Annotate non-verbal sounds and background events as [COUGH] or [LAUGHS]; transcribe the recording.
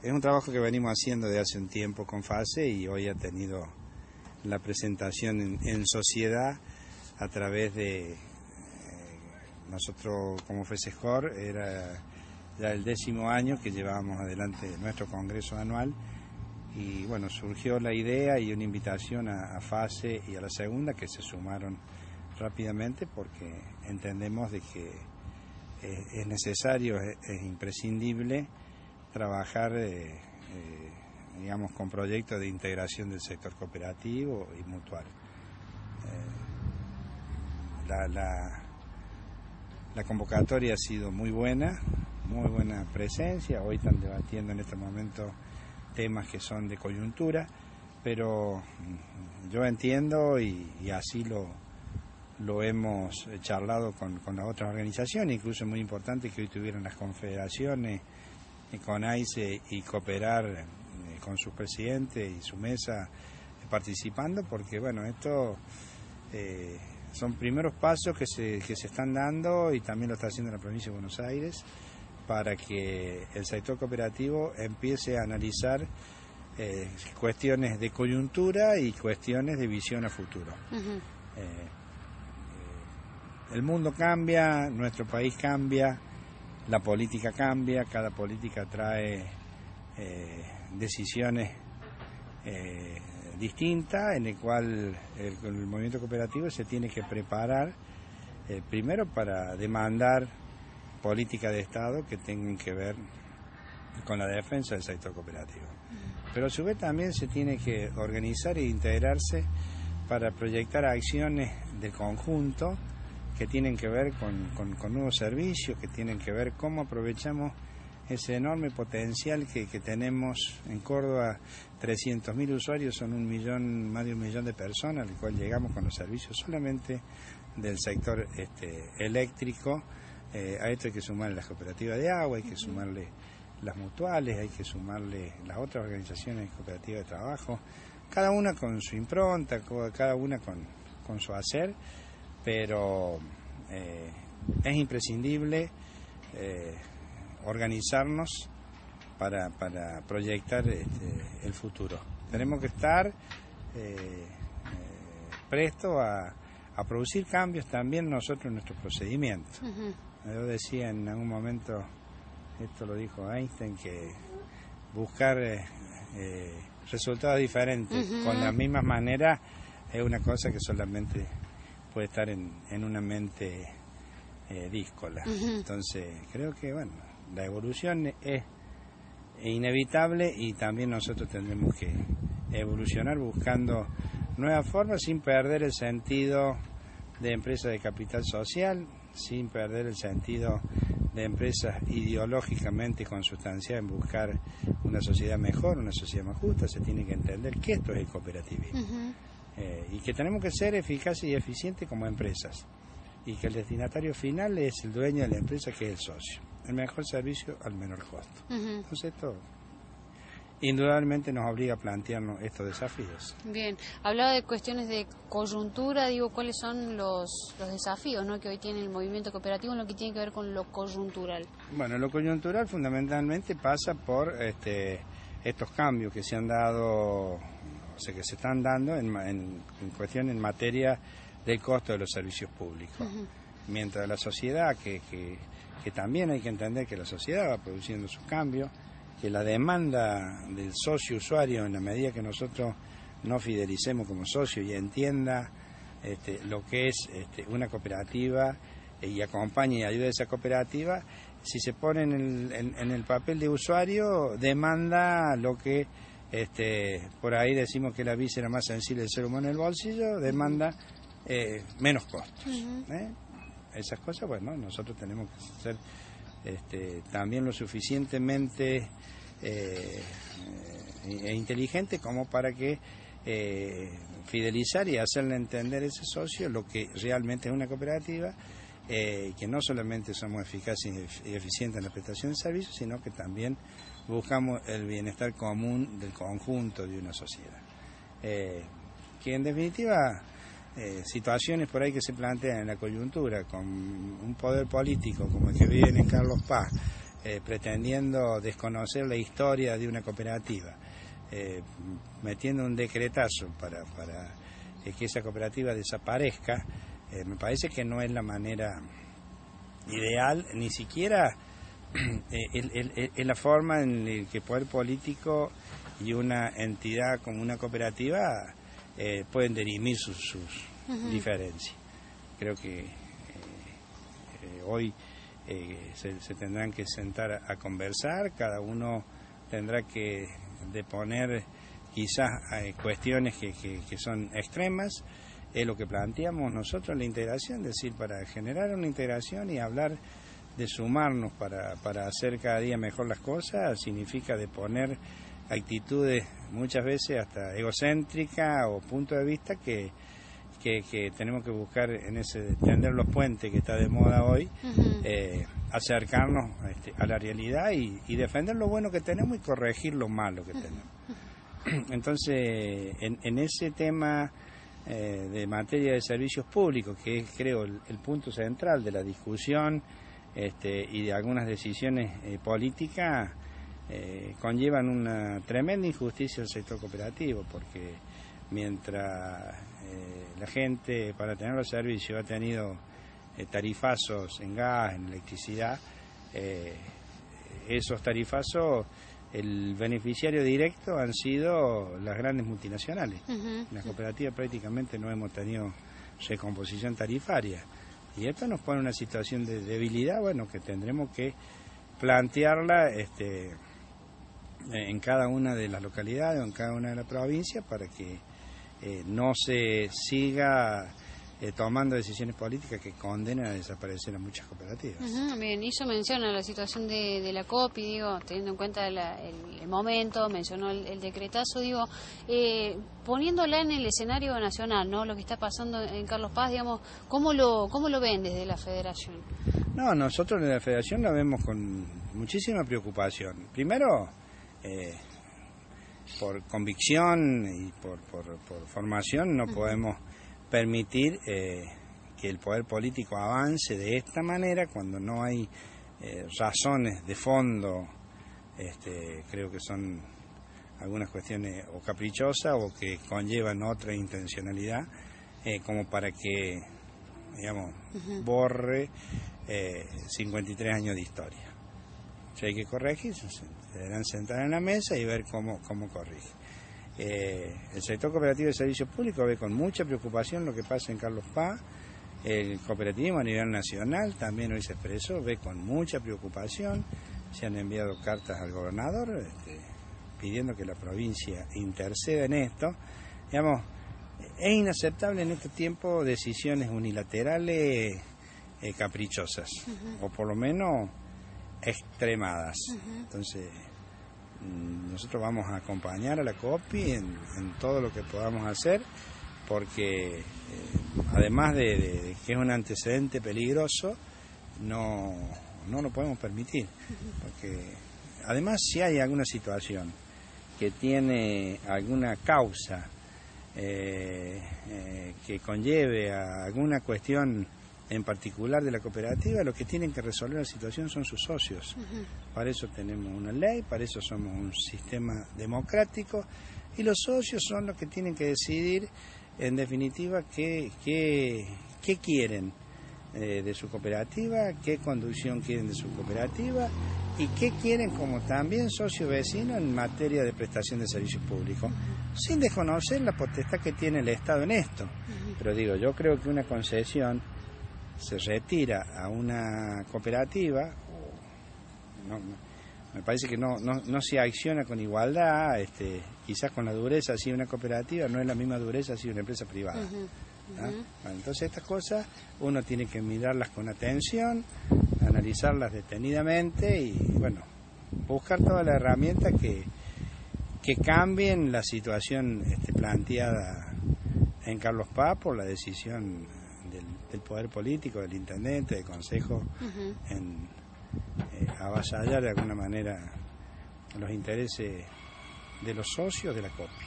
es un trabajo que venimos haciendo de hace un tiempo con FASE y hoy ha tenido la presentación en, sociedad a través de eh, nosotros como FESEJOR era ya el décimo año que llevábamos adelante nuestro congreso anual y bueno, surgió la idea y una invitación a, FASE y a la segunda que se sumaron rápidamente porque entendemos de que eh, es necesario, es, imprescindible trabajar, eh, eh, digamos, con proyectos de integración del sector cooperativo y mutual. La, la, la convocatoria ha sido muy buena, muy buena presencia. Hoy están debatiendo en este momento temas que son de coyuntura, pero yo entiendo y, así lo, lo hemos charlado con, con las otras organizaciones, incluso es muy importante que hoy tuvieran las confederaciones con AICE y cooperar eh, con su presidente y su mesa eh, participando, porque bueno, esto eh, son primeros pasos que se, que se están dando y también lo está haciendo la provincia de Buenos Aires para que el sector cooperativo empiece a analizar eh, cuestiones de coyuntura y cuestiones de visión a futuro. Eh, el mundo cambia, nuestro país cambia, la política cambia, cada política trae decisiones distintas en el cual el, el, movimiento cooperativo se tiene que preparar primero para demandar política de Estado que tengan que ver con la defensa del sector cooperativo. Pero a su vez también se tiene que organizar e integrarse para proyectar acciones de conjunto que tienen que ver con, nuevos servicios, que tienen que ver cómo aprovechamos ese enorme potencial que, tenemos en Córdoba, 300.000 usuarios, son un millón, más de un millón de personas, al cual llegamos con los servicios solamente del sector este, eléctrico. Eh, a esto hay que sumarle las cooperativas de agua, hay que sumarle las mutuales, hay que sumarle las otras organizaciones cooperativas de trabajo, cada una con su impronta, cada una con, su hacer, pero eh, es imprescindible eh, organizarnos para, para proyectar este, el futuro. Tenemos que estar prestos a, a, producir cambios también nosotros en nuestros procedimientos. Yo decía en algún momento, esto lo dijo Einstein, que buscar eh, eh, resultados diferentes con la misma manera es una cosa que solamente puede estar en, en una mente eh, díscola. Entonces, creo que, bueno, la evolución es inevitable y también nosotros tendremos que evolucionar buscando nuevas formas sin perder el sentido de empresa de capital social, sin perder el sentido de empresas ideológicamente consustanciadas en buscar una sociedad mejor, una sociedad más justa, se tiene que entender que esto es el cooperativismo eh, y que tenemos que ser eficaces y eficientes como empresas y que el destinatario final es el dueño de la empresa que es el socio. El mejor servicio al menor costo. Entonces esto indudablemente nos obliga a plantearnos estos desafíos. Bien, hablaba de cuestiones de coyuntura, digo, ¿cuáles son los, los desafíos ¿no? que hoy tiene el movimiento cooperativo en lo que tiene que ver con lo coyuntural? Bueno, lo coyuntural fundamentalmente pasa por este, estos cambios que se han dado, sea, que se están dando en, en, cuestión en materia del costo de los servicios públicos. Mientras la sociedad, que, que, que también hay que entender que la sociedad va produciendo sus cambios, que la demanda del socio usuario, en la medida que nosotros no fidelicemos como socio y entienda este, lo que es este, una cooperativa y acompañe y ayude a esa cooperativa, si se pone en el, papel de usuario, demanda lo que este, por ahí decimos que la víscera más sensible del ser humano en el bolsillo, demanda eh, menos costos. ¿eh? Esas cosas, bueno, nosotros tenemos que ser este, también lo suficientemente eh, e inteligente como para que eh, fidelizar y hacerle entender a ese socio lo que realmente es una cooperativa, eh, que no solamente somos eficaces y eficientes en la prestación de servicios, sino que también buscamos el bienestar común del conjunto de una sociedad. que en definitiva eh, situaciones por ahí que se plantean en la coyuntura con un poder político como el que viene Carlos Paz eh, pretendiendo desconocer la historia de una cooperativa, eh, metiendo un decretazo para, para que esa cooperativa desaparezca, me parece que no es la manera ideal, ni siquiera [CLEARS THROAT] es la forma en la que el poder político y una entidad como una cooperativa pueden dirimir sus, sus diferencias. Creo que hoy eh, se, tendrán que sentar a, conversar, cada uno tendrá que deponer quizás eh, cuestiones que, que, son extremas, es lo que planteamos nosotros, la integración, es decir, para generar una integración y hablar de sumarnos para, para hacer cada día mejor las cosas, significa de poner actitudes muchas veces hasta egocéntricas o puntos de vista que, que, tenemos que buscar en ese tender los puentes que está de moda hoy, eh, acercarnos este, a la realidad y, defender lo bueno que tenemos y corregir lo malo que tenemos. [LAUGHS] Entonces, en, ese tema eh, de materia de servicios públicos, que es creo el, punto central de la discusión este, y de algunas decisiones eh, políticas, conllevan una tremenda injusticia al sector cooperativo, porque mientras eh, la gente para tener los servicios ha tenido eh, tarifazos en gas, en electricidad, eh, esos tarifazos, el beneficiario directo han sido las grandes multinacionales. En las cooperativas prácticamente no hemos tenido recomposición tarifaria. Y esto nos pone en una situación de debilidad, bueno, que tendremos que plantearla este, en cada una de las localidades o en cada una de las provincias para que eh, no se siga eh, tomando decisiones políticas que condenen a desaparecer a muchas cooperativas. bien, hizo mención a la situación de, la COPI, digo, teniendo en cuenta el, momento, mencionó el, decretazo, digo, eh, poniéndola en el escenario nacional, ¿no? Lo que está pasando en Carlos Paz, digamos, ¿cómo lo, cómo lo ven desde la Federación? No, nosotros en la Federación la vemos con muchísima preocupación. Primero, eh, por convicción y por, formación no podemos permitir eh, que el poder político avance de esta manera cuando no hay eh, razones de fondo, este, creo que son algunas cuestiones o caprichosas o que conllevan otra intencionalidad, eh, como para que, digamos, borre 53 años de historia. Si hay que corregir, se deberán sentar en la mesa y ver cómo, cómo corrige. Eh, el sector cooperativo de servicios públicos ve con mucha preocupación lo que pasa en Carlos Paz. El cooperativismo a nivel nacional también hoy se expresó, ve con mucha preocupación. Se han enviado cartas al gobernador este, pidiendo que la provincia interceda en esto. Digamos, es inaceptable en este tiempo decisiones unilaterales eh, caprichosas, o por lo menos extremadas. Entonces, nosotros vamos a acompañar a la COPI en, todo lo que podamos hacer, porque eh, además de, que es un antecedente peligroso, no, no lo podemos permitir. Porque además, si hay alguna situación que tiene alguna causa eh, eh, que conlleve a alguna cuestión en particular de la cooperativa, los que tienen que resolver la situación son sus socios. Para eso tenemos una ley, para eso somos un sistema democrático y los socios son los que tienen que decidir, en definitiva, qué, qué, qué quieren eh, de su cooperativa, qué conducción quieren de su cooperativa y qué quieren como también socio vecino en materia de prestación de servicios públicos, sin desconocer la potestad que tiene el Estado en esto. Pero digo, yo creo que una concesión se retira a una cooperativa, me parece que no, no, se acciona con igualdad, este, quizás con la dureza así una cooperativa, no es la misma dureza así una empresa privada. ¿ah? entonces estas cosas uno tiene que mirarlas con atención, analizarlas detenidamente y bueno, buscar todas las herramientas que, que cambien la situación este, planteada en Carlos Paz por la decisión del, poder político, del intendente, del consejo, en eh, avasallar de alguna manera los intereses de los socios de la COPI.